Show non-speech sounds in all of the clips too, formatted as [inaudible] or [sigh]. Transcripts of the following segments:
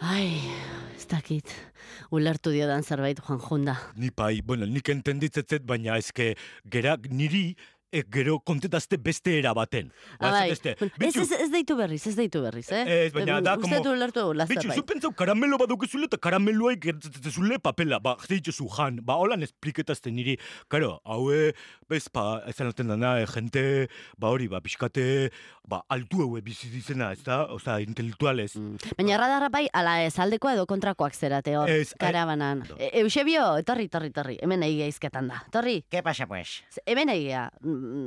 Ai, ez dakit. Ulertu diodan zerbait Juan Jonda. Ni pai, bueno, nik entenditzetzet, baina ezke gerak niri e, gero kontetazte beste era baten. Ba, Abai, beste, Ah, ez, bitxu, ez, ez deitu berriz, ez deitu berriz, eh? Ez, baina da, Uste como- du ulertu dugula Bitxu, zerbait. zu pentsau karamelo badukezule eta karameloa gertatzezule papela, ba, zeitzu jan, ba, holan espliketazte niri, karo, haue, bez, pa, ezan alten dana, e, jente, ba, hori, ba, pixkate, ba, altu haue bizi dizena, ez da, oza, intelektualez. Mm. Baina radarra bai, ala ez aldekoa edo kontrakoak zerate hor, Ez, karabanan. E, Eusebio, etorri, etorri, etorri, hemen egia izketan da. Torri, ¿Qué pasa, pues? hemen egia,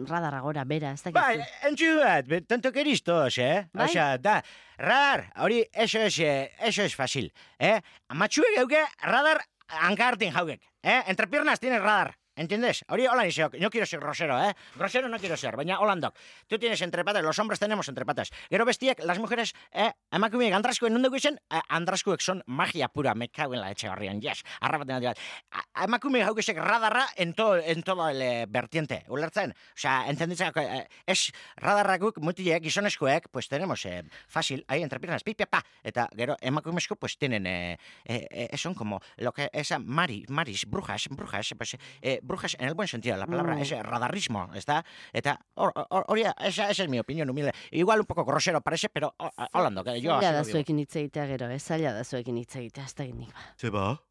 radarra gora, bera, ez dakit. Bai, entzu bat, be- tanto que listos, eh? Bai. Osea, da, radar, hori, eso es, eh, eso es fácil, eh? Amatxuek geuke radar hankartin jaugek, eh? Entre piernas tienes radar. ¿Entiendes? Hori hola niseok, no quiero ser grosero, ¿eh? Grosero no quiero ser, baina holandok. Tú tienes entre patas, los hombres tenemos entre patas. Gero bestiek, las mujeres, eh? Emakumeek andraskoen nundu guizen, eh, andraskoek son magia pura, me cago en la etxe horrian, yes. Arrabaten bat. Emakumeek haukesek radarra en todo, en todo el eh, vertiente, ulertzen? Osea, entenditzen, eh, es radarrakuk, mutilek, gizonezkoek, pues tenemos, eh, fácil, ahí entre piernas, pi, pi, pa, eta gero emakumezko, pues tienen, eh, eh, eh, son como, lo que, esa mari, maris, brujas, brujas, pues, eh, brujas en el buen sentido de la palabra, Mm. ese radarismo, ¿está? Eta, hor- hor- hori, esa, esa es mi opinión humilde. Igual un poco grosero parece, pero holando, que yo Zaila da zuekin hitz egitea gero, ez zaila da zuekin hitz egitea, ez dakit nik ba. Zeba,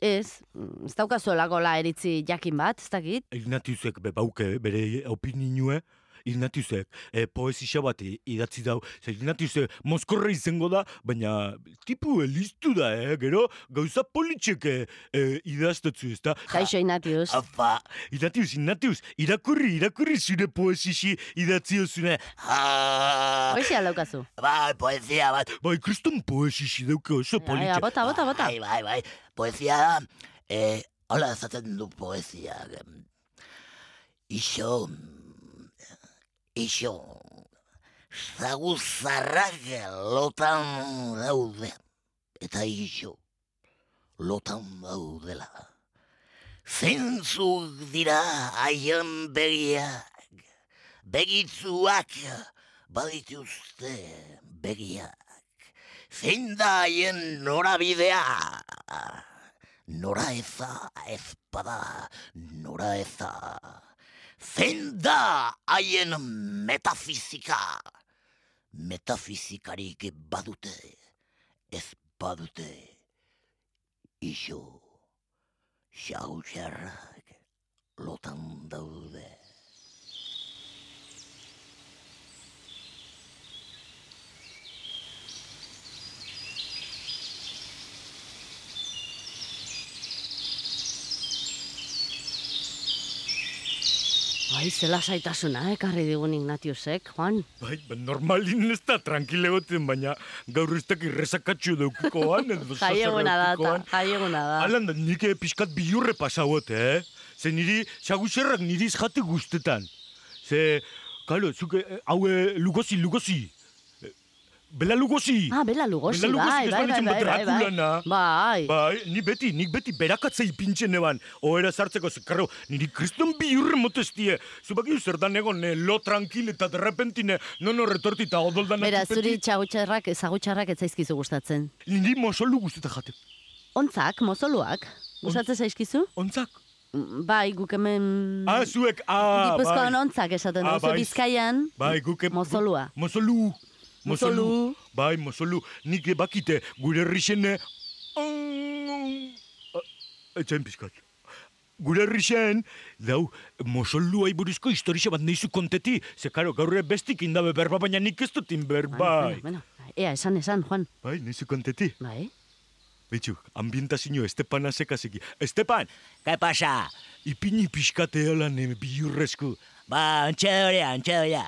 Ez, mm, ez daukazuelako la eritzi jakin bat, ez dakit. Ignatiusek bebauke bere opinioe, Ignatiusek e, poesia bat idatzi dau. Ze Ignatiusek mozkorra izango da, baina tipu elistu da, eh? Gero gauza politxek e, e, idaztetzu, ez da? Kaixo Ignatius. Apa, Ignatius, Ignatius, irakurri, irakurri zure poesisi idatzi ozune. Ha, Hoizia daukazu. Bai, poesia bat. bai, kriston poesisi dauke oso politxe. bota, bota, bota. Bai, bai, bai. Poesia da, eh, hola esaten du poesia. em, Ixo, ixo, zaguzarrak lotan daude. Eta ixo, lotan daudela. Zeintzuk dira haien begiak, begitzuak badituzte begiak. Zein da haien norabidea? Nora eza ez bada, nora eza. Zein da haien metafizika? Metafizikarik badute, ez badute. Iso, xautxarrak lotan daude. Ai, zela saitasuna, ekarri digun Ignatiusek, Juan. Bai, ba, normalin ez da tranquile goten, baina gaur ez dakit rezakatxo daukukoan, edo [laughs] Jaieguna da, eta, jaieguna da. Alan nik eh, pixkat bilurre pasauot, eh? Ze niri, xaguserrak niri jate guztetan. Ze, kalo, zuke, eh, haue, lugozi, lugozi. Bela lugozi. Ah, bela lugosi, Bela lugozi, bai, bai, bai, bai, bai, bai. Drakulana. Bai. Bai, ni beti, nik beti berakatzei pintzen eban. Oera sartzeko, zekarro, niri kriston bilurre motestie. Zubaki zer da egon, eh, lo tranquil eta derrepentine, nono retorti eta odoldan Bera, zuri txagutxarrak, ezagutxarrak ez zaizkizu gustatzen. Niri mosolu guzteta jate. Ontzak, mozoluak, gustatzen zaizkizu? Ontzak. Bai, guk hemen... Ah, zuek, ah, Gipuzkoan bai. ontzak esaten Ah, duzu, bai. Bizkaian, Bai, guk... mozolua. Mozolu. Mozolu. Bai, mozolu. Nik bakite gure herrixen... Etxain pizkat. Gure herrixen, dau, mozolu buruzko historia bat neizu konteti. Ze, karo, gaur bestik indabe berba, baina nik ez dutin berbai. Bueno, bueno, ea, esan, esan, Juan. Bai, neizu konteti. Bai? Betxu, ambientazio Estepana sekazeki. Estepan, ¿Qué pasa? ipini pixkate holan eh, bilurrezku. Ba, antxe horia, antxe horia.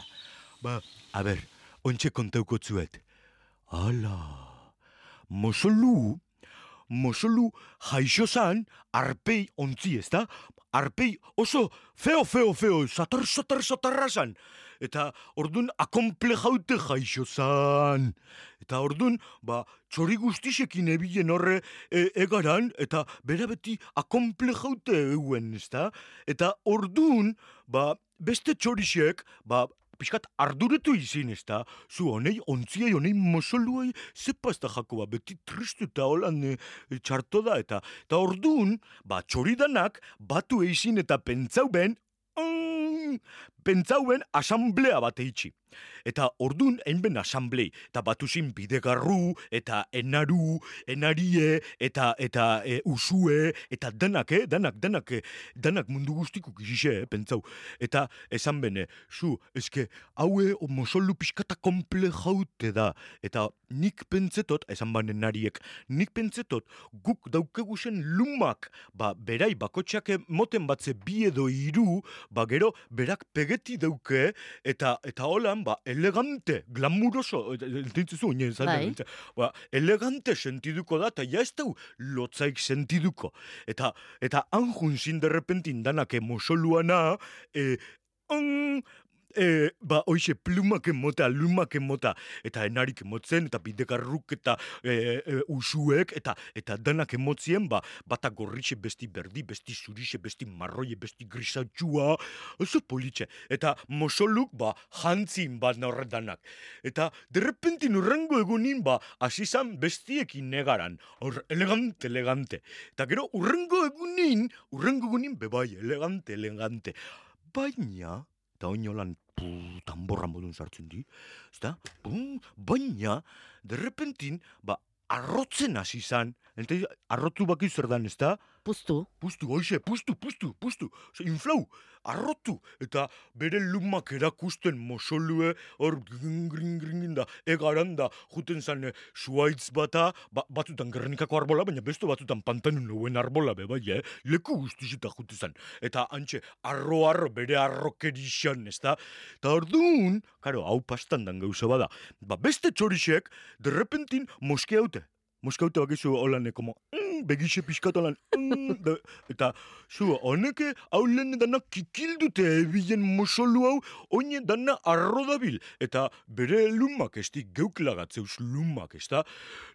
Ba, a ber, ontxe kontauko zuet. Ala, mosolu, mosolu jaixo zan, arpei ontzi, ezta? Arpei oso feo, feo, feo, satar, satar, satarra zan. Eta ordun akomplejaute jaixo zan. Eta ordun, ba, txori guztisekin ebilen horre e, egaran, eta bera beti akomplejaute euen, ezta? Eta ordun, ba, beste txorixek, ba, pixkat arduretu izin, ez da? Zu honei, ontziai, honei mosoluai, zepa ez da Jakoba, beti tristu eta holan e, txarto da, eta, eta orduan, ba, txoridanak, batu eizin eta pentsau ben, pentsau ben asamblea bat eitxi. Eta ordun enben asamblei, eta batuzin bidegarru, eta enaru, enarie, eta eta e, usue, eta danak, eh, danak, danak, eh, danak mundu guztiko kizise, eh, pentsau. Eta esan bene, zu, eske, haue mosolu pixkata komple jaute da. Eta nik pentsetot, esan bane nariek, nik pentsetot, guk daukegusen lumak, ba, berai, bakotxak moten batze bi edo hiru, ba, gero, berak pegeti dauke, eta eta holan, ba, elegante, glamuroso, entintzuzu, oinen, Bai. ba, elegante sentiduko da, eta ja ez dau lotzaik sentiduko. Eta, eta anjun zin derrepentin danak emosoluana, e, mm, e, ba, oixe, plumak emota, lumak emota, eta enarik emotzen, eta bidegarruk, eta e, e, usuek, eta eta danak emotzien, ba, bata gorritxe besti berdi, besti zurixe, besti marroie, besti grisatxua, oso politxe. Eta mosoluk, ba, jantzin bat horretanak. Eta derrepentin urrengo egunin, ba, asizan bestiekin negaran. Hor, elegante, elegante. Eta gero, urrengo egunin, urrengo egunin, bebai, elegante, elegante. Baina, eta oinolan pu, tamborra modun sartzen di, ezta? Pum, baina, derrepentin, ba, arrotzen hasi zan, ente, arrotu baki zer dan, ezta? Puztu. Pustu, hoxe, pustu, pustu, pustu, Ose, inflau, arrotu, eta bere lumak erakusten mosolue, hor gring, gring, gring, da, egaran da, juten zan, eh, suaitz bata, ba, batzutan gernikako arbola, baina beste batzutan pantanun nouen arbola, be, bai, eh? leku guztizita jute zan, eta antxe, arro, arro, bere arrokerixan, ez da, eta orduan, karo, hau pastan dan gauza bada, ba, beste txorixek, derrepentin moske haute, moske haute bakizu holan, eh, como, mm, begixe pixkat holan, mm, da, eta, zu, honeke, hau lehen dana kikildute ebilen mosolu hau, oine dana arro dabil, eta bere lumak, ez di, geuk lagatzeuz lumak, ez da,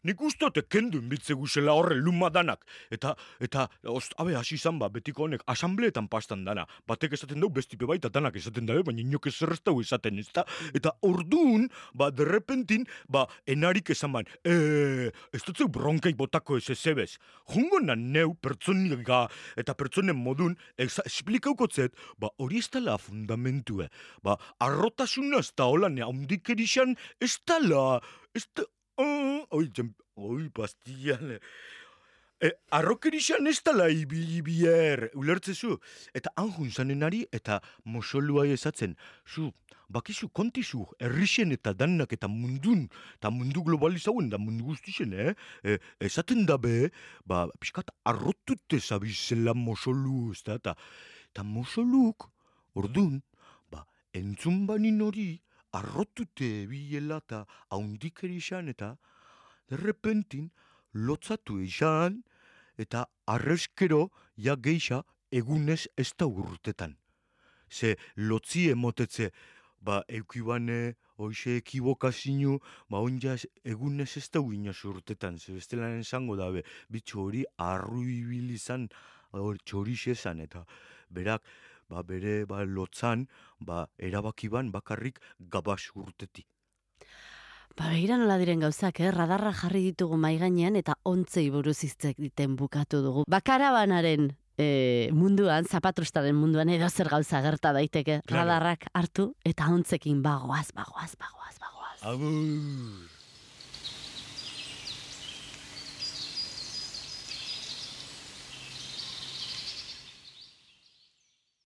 nik ustote kenduen bitze guzela horre luma danak, eta, eta, ost, abe, hasi izan ba, betiko honek, asambleetan pastan dana, batek esaten dau bestipe baita danak esaten dabe, baina inok ez zerreztau esaten, ez da, eta orduan, ba, derrepentin, ba, enarik esan ban, e, ez dut zeu bronkai botako ez ezebez, jungo na neu pertsoniga eta pertsonen modun, exa, esplikaukotzet, ba, hori ez dala fundamentue, ba, arrotasuna ez da hola, ne, haundik erixan, ez dala, ez da, oh, oi, jem, oi, pastillan, E, arrokerixan ez dala ibili bier, ulertzezu. Eta anjun zanenari eta mosolua esatzen. Zu, bakizu kontizu, errixen eta danak eta mundun, eta mundu globalizauen da mundu guztixen, eh? E, esaten dabe, ba, pixkat arrotute zabizela mosolu, ez da, eta, eta mosoluk, ordun, ba, entzun banin hori, arrotute biela eta haundik erixan eta, derrepentin, lotzatu izan, eta arreskero ja geixa egunez ez da urtetan. Ze lotzi emotetze, ba eukibane, hoxe ekibokazinu, ba onja egunez ez da inoz urtetan, ze bestelan esango dabe, bitxo hori arru ibili izan, hor txorixe zan, eta berak, ba bere ba, lotzan, ba erabakiban bakarrik gabas urteti. Ba, begira nola diren gauzak, eh? radarra jarri ditugu mai gainean eta ontzei buruz hitz egiten bukatu dugu. Ba, karabanaren e, munduan, zapatrustaren munduan edo zer gauza gerta daiteke. Claro. Radarrak hartu eta ontzekin bagoaz, bagoaz, bagoaz, bagoaz. Agur!